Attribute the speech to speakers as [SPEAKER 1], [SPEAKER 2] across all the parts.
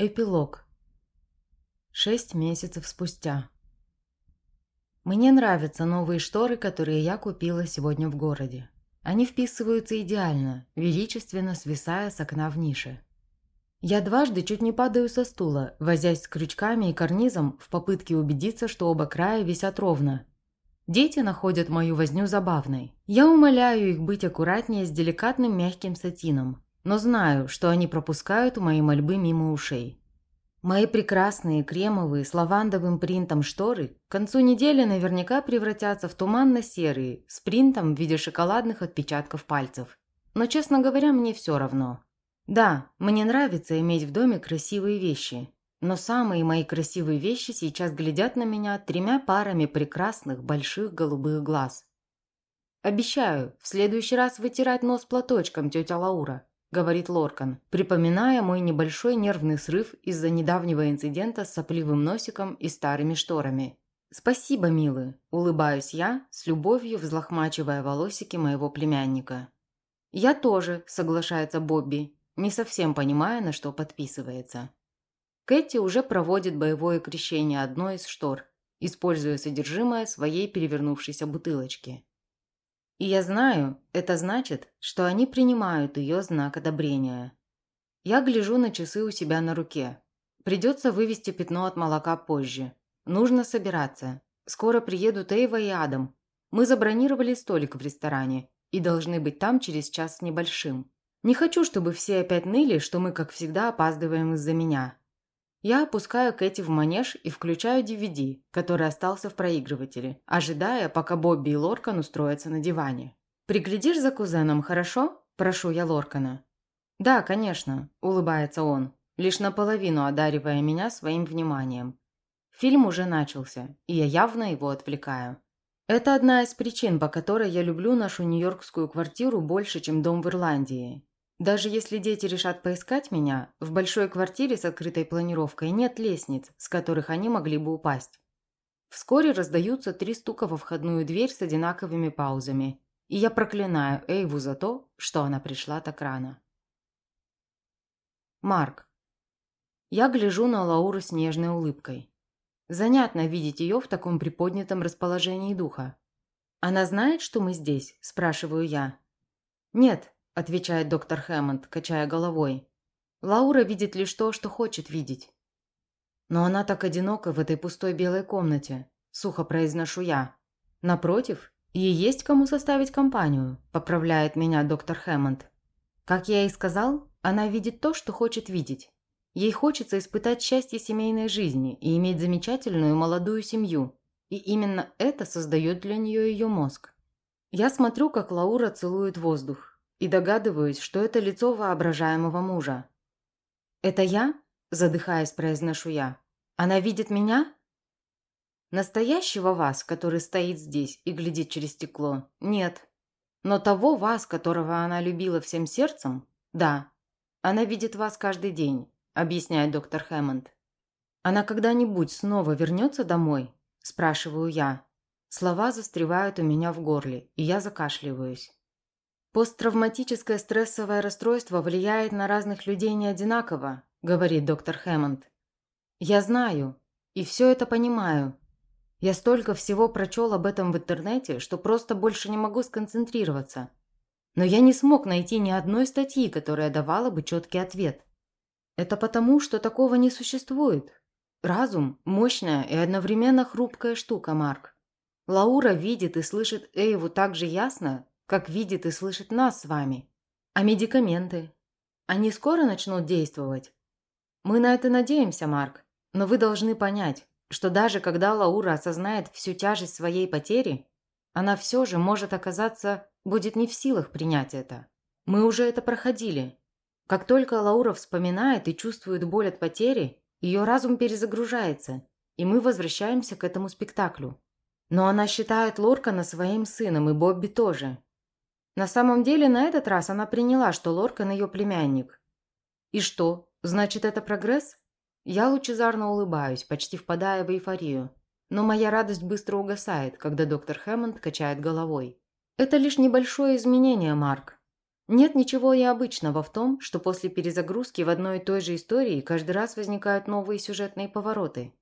[SPEAKER 1] Эпилог. Шесть месяцев спустя. Мне нравятся новые шторы, которые я купила сегодня в городе. Они вписываются идеально, величественно свисая с окна в нише. Я дважды чуть не падаю со стула, возясь с крючками и карнизом в попытке убедиться, что оба края висят ровно. Дети находят мою возню забавной. Я умоляю их быть аккуратнее с деликатным мягким сатином, но знаю, что они пропускают мои мольбы мимо ушей. Мои прекрасные кремовые с лавандовым принтом шторы к концу недели наверняка превратятся в туманно-серые с принтом в виде шоколадных отпечатков пальцев. Но, честно говоря, мне все равно. Да, мне нравится иметь в доме красивые вещи, но самые мои красивые вещи сейчас глядят на меня тремя парами прекрасных больших голубых глаз. Обещаю, в следующий раз вытирать нос платочком, тетя Лаура. – говорит Лоркан, припоминая мой небольшой нервный срыв из-за недавнего инцидента с сопливым носиком и старыми шторами. «Спасибо, милый», – улыбаюсь я, с любовью взлохмачивая волосики моего племянника. «Я тоже», – соглашается Бобби, не совсем понимая, на что подписывается. Кэти уже проводит боевое крещение одной из штор, используя содержимое своей перевернувшейся бутылочки. И я знаю, это значит, что они принимают ее знак одобрения. Я гляжу на часы у себя на руке. Придется вывести пятно от молока позже. Нужно собираться. Скоро приедут Эйва и Адам. Мы забронировали столик в ресторане и должны быть там через час с небольшим. Не хочу, чтобы все опять ныли, что мы, как всегда, опаздываем из-за меня. Я опускаю Кэти в манеж и включаю DVD, который остался в проигрывателе, ожидая, пока Бобби и Лоркан устроятся на диване. «Приглядишь за кузеном, хорошо?» – прошу я Лоркана. «Да, конечно», – улыбается он, лишь наполовину одаривая меня своим вниманием. Фильм уже начался, и я явно его отвлекаю. Это одна из причин, по которой я люблю нашу нью-йоркскую квартиру больше, чем дом в Ирландии. Даже если дети решат поискать меня, в большой квартире с открытой планировкой нет лестниц, с которых они могли бы упасть. Вскоре раздаются три стука во входную дверь с одинаковыми паузами, и я проклинаю Эйву за то, что она пришла так рано. Марк. Я гляжу на Лауру с нежной улыбкой. Занятно видеть ее в таком приподнятом расположении духа. «Она знает, что мы здесь?» – спрашиваю я. «Нет», отвечает доктор Хэммонд, качая головой. Лаура видит лишь то, что хочет видеть. Но она так одинока в этой пустой белой комнате, сухо произношу я. Напротив, ей есть кому составить компанию, поправляет меня доктор Хэммонд. Как я и сказал, она видит то, что хочет видеть. Ей хочется испытать счастье семейной жизни и иметь замечательную молодую семью. И именно это создает для нее ее мозг. Я смотрю, как Лаура целует воздух, и догадываюсь, что это лицо воображаемого мужа. «Это я?» – задыхаясь, произношу я. «Она видит меня?» «Настоящего вас, который стоит здесь и глядит через стекло, нет. Но того вас, которого она любила всем сердцем, да. Она видит вас каждый день», – объясняет доктор Хэммонд. «Она когда-нибудь снова вернется домой?» – спрашиваю я. Слова застревают у меня в горле, и я закашливаюсь. «Посттравматическое стрессовое расстройство влияет на разных людей не одинаково», – говорит доктор Хэммонд. «Я знаю, и все это понимаю. Я столько всего прочел об этом в интернете, что просто больше не могу сконцентрироваться. Но я не смог найти ни одной статьи, которая давала бы четкий ответ. Это потому, что такого не существует. Разум – мощная и одновременно хрупкая штука, Марк. Лаура видит и слышит Эйву так же ясно, как видит и слышит нас с вами. А медикаменты? Они скоро начнут действовать? Мы на это надеемся, Марк. Но вы должны понять, что даже когда Лаура осознает всю тяжесть своей потери, она все же может оказаться, будет не в силах принять это. Мы уже это проходили. Как только Лаура вспоминает и чувствует боль от потери, ее разум перезагружается, и мы возвращаемся к этому спектаклю. Но она считает Лоркана своим сыном, и Бобби тоже. На самом деле, на этот раз она приняла, что Лоркан ее племянник. И что, значит, это прогресс? Я лучезарно улыбаюсь, почти впадая в эйфорию. Но моя радость быстро угасает, когда доктор Хэммонд качает головой. Это лишь небольшое изменение, Марк. Нет ничего необычного в том, что после перезагрузки в одной и той же истории каждый раз возникают новые сюжетные повороты.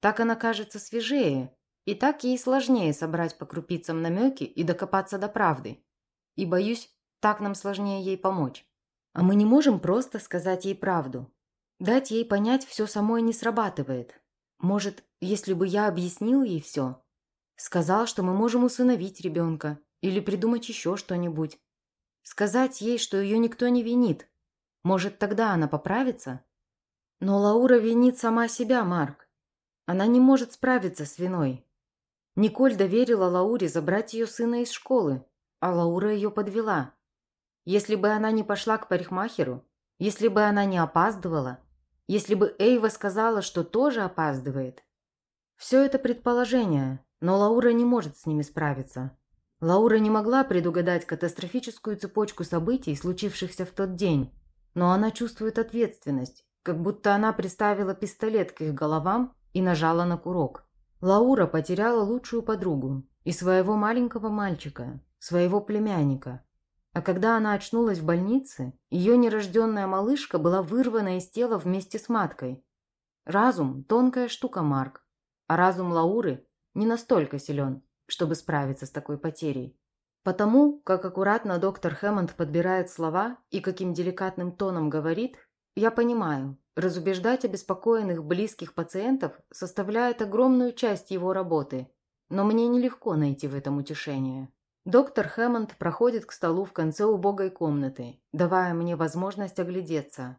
[SPEAKER 1] Так она кажется свежее, и так ей сложнее собрать по крупицам намеки и докопаться до правды. И, боюсь, так нам сложнее ей помочь. А мы не можем просто сказать ей правду. Дать ей понять все самой не срабатывает. Может, если бы я объяснил ей все, сказал, что мы можем усыновить ребенка или придумать еще что-нибудь, Сказать ей, что ее никто не винит. Может, тогда она поправится? Но Лаура винит сама себя, Марк. Она не может справиться с виной. Николь доверила Лауре забрать ее сына из школы, а Лаура ее подвела. Если бы она не пошла к парикмахеру, если бы она не опаздывала, если бы Эйва сказала, что тоже опаздывает. Все это предположения, но Лаура не может с ними справиться. Лаура не могла предугадать катастрофическую цепочку событий, случившихся в тот день, но она чувствует ответственность, как будто она приставила пистолет к их головам и нажала на курок. Лаура потеряла лучшую подругу и своего маленького мальчика, своего племянника. А когда она очнулась в больнице, ее нерожденная малышка была вырвана из тела вместе с маткой. Разум – тонкая штука, Марк, а разум Лауры не настолько силен, чтобы справиться с такой потерей. Потому, как аккуратно доктор Хэммонд подбирает слова и каким деликатным тоном говорит, я понимаю, разубеждать обеспокоенных близких пациентов составляет огромную часть его работы, но мне нелегко найти в этом утешение. Доктор Хэммонд проходит к столу в конце убогой комнаты, давая мне возможность оглядеться.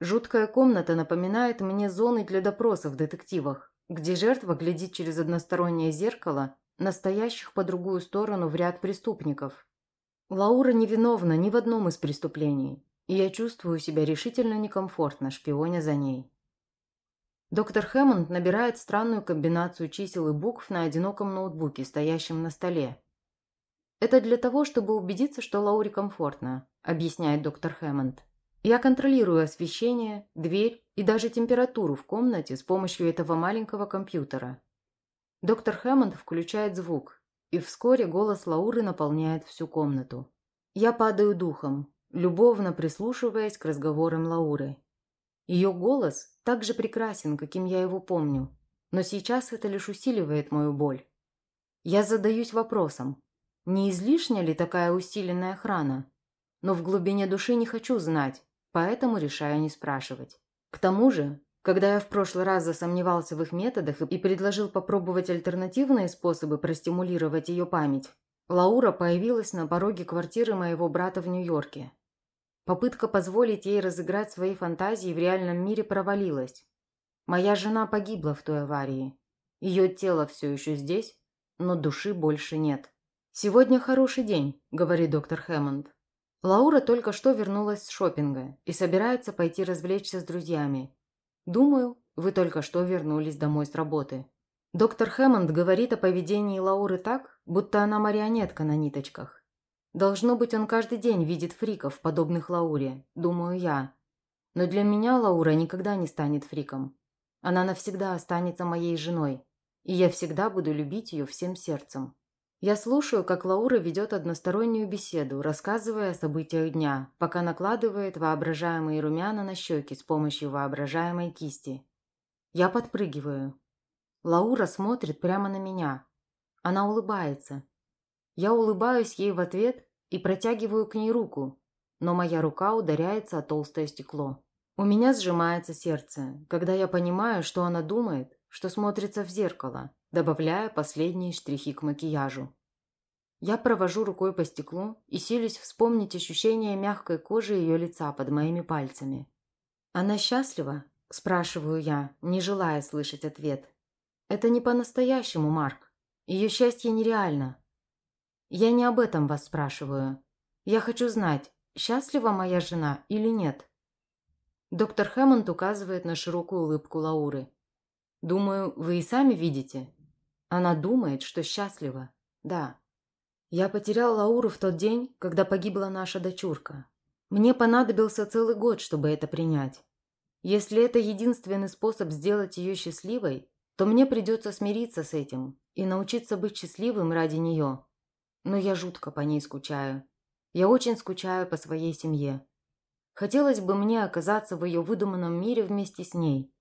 [SPEAKER 1] Жуткая комната напоминает мне зоны для допросов в детективах, где жертва глядит через одностороннее зеркало настоящих по другую сторону в ряд преступников. Лаура невиновна ни в одном из преступлений, и я чувствую себя решительно некомфортно, шпионя за ней. Доктор Хэммонд набирает странную комбинацию чисел и букв на одиноком ноутбуке, стоящем на столе. «Это для того, чтобы убедиться, что Лауре комфортно», – объясняет доктор Хэммонд. «Я контролирую освещение, дверь и даже температуру в комнате с помощью этого маленького компьютера. Доктор Хэммонд включает звук, и вскоре голос Лауры наполняет всю комнату. Я падаю духом, любовно прислушиваясь к разговорам Лауры. Ее голос так же прекрасен, каким я его помню, но сейчас это лишь усиливает мою боль. Я задаюсь вопросом, не излишня ли такая усиленная охрана? Но в глубине души не хочу знать, поэтому решаю не спрашивать. К тому же, когда я в прошлый раз засомневался в их методах и предложил попробовать альтернативные способы простимулировать ее память, Лаура появилась на пороге квартиры моего брата в Нью-Йорке. Попытка позволить ей разыграть свои фантазии в реальном мире провалилась. Моя жена погибла в той аварии. Ее тело все еще здесь, но души больше нет. «Сегодня хороший день», – говорит доктор Хэммонд. Лаура только что вернулась с шопинга и собирается пойти развлечься с друзьями, «Думаю, вы только что вернулись домой с работы». Доктор Хэммонд говорит о поведении Лауры так, будто она марионетка на ниточках. Должно быть, он каждый день видит фриков, подобных Лауре, думаю я. Но для меня Лаура никогда не станет фриком. Она навсегда останется моей женой, и я всегда буду любить ее всем сердцем. Я слушаю, как Лаура ведет одностороннюю беседу, рассказывая о событиях дня, пока накладывает воображаемые румяна на щеки с помощью воображаемой кисти. Я подпрыгиваю. Лаура смотрит прямо на меня. Она улыбается. Я улыбаюсь ей в ответ и протягиваю к ней руку, но моя рука ударяется о толстое стекло. У меня сжимается сердце, когда я понимаю, что она думает, что смотрится в зеркало, добавляя последние штрихи к макияжу. Я провожу рукой по стеклу и силюсь вспомнить ощущение мягкой кожи ее лица под моими пальцами. «Она счастлива?» – спрашиваю я, не желая слышать ответ. «Это не по-настоящему, Марк. Ее счастье нереально. Я не об этом вас спрашиваю. Я хочу знать, счастлива моя жена или нет?» Доктор Хэммонд указывает на широкую улыбку Лауры. «Думаю, вы и сами видите, она думает, что счастлива. Да. Я потерял Лауру в тот день, когда погибла наша дочурка. Мне понадобился целый год, чтобы это принять. Если это единственный способ сделать ее счастливой, то мне придется смириться с этим и научиться быть счастливым ради нее. Но я жутко по ней скучаю. Я очень скучаю по своей семье. Хотелось бы мне оказаться в ее выдуманном мире вместе с ней.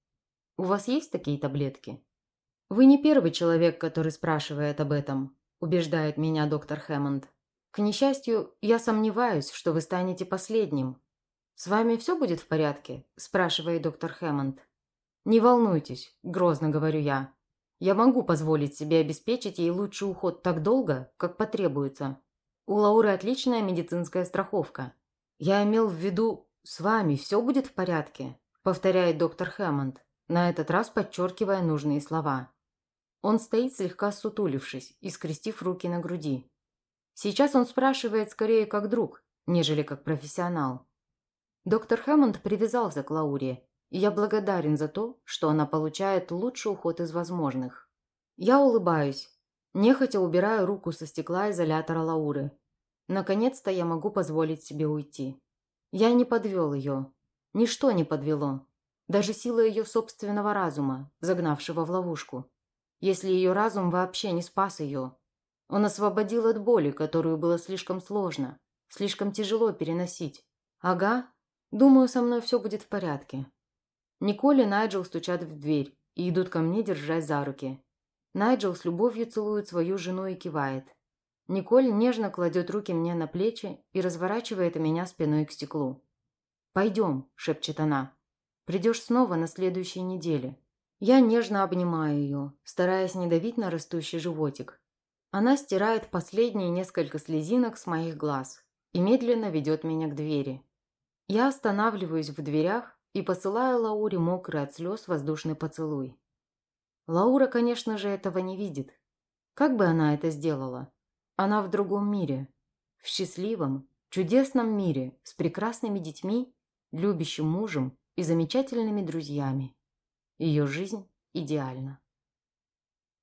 [SPEAKER 1] У вас есть такие таблетки? Вы не первый человек, который спрашивает об этом, убеждает меня доктор Хэммонд. К несчастью, я сомневаюсь, что вы станете последним. С вами все будет в порядке? спрашивает доктор Хэммонд. Не волнуйтесь, грозно говорю я. Я могу позволить себе обеспечить ей лучший уход так долго, как потребуется. У Лауры отличная медицинская страховка. Я имел в виду, с вами все будет в порядке, повторяет доктор Хэммонд, на этот раз подчеркивая нужные слова. Он стоит слегка сутулившись и скрестив руки на груди. Сейчас он спрашивает скорее как друг, нежели как профессионал. Доктор Хэммонд привязался к Лауре и я благодарен за то, что она получает лучший уход из возможных. Я улыбаюсь, нехотя убираю руку со стекла изолятора Лауры. Наконец-то я могу позволить себе уйти. Я не подвел ее. Ничто не подвело. Даже сила ее собственного разума, загнавшего в ловушку. Если ее разум вообще не спас ее. Он освободил от боли, которую было слишком сложно, слишком тяжело переносить. Ага, думаю, со мной все будет в порядке. Николь и Найджел стучат в дверь и идут ко мне, держась за руки. Найджел с любовью целует свою жену и кивает. Николь нежно кладет руки мне на плечи и разворачивает меня спиной к стеклу. «Пойдем», – шепчет она. «Придешь снова на следующей неделе». Я нежно обнимаю ее, стараясь не давить на растущий животик. Она стирает последние несколько слезинок с моих глаз и медленно ведет меня к двери. Я останавливаюсь в дверях и посылаю Лауре мокрый от слез воздушный поцелуй. Лаура, конечно же, этого не видит. Как бы она это сделала? Она в другом мире. В счастливом, чудесном мире с прекрасными детьми, любящим мужем и замечательными друзьями. Ее жизнь идеальна.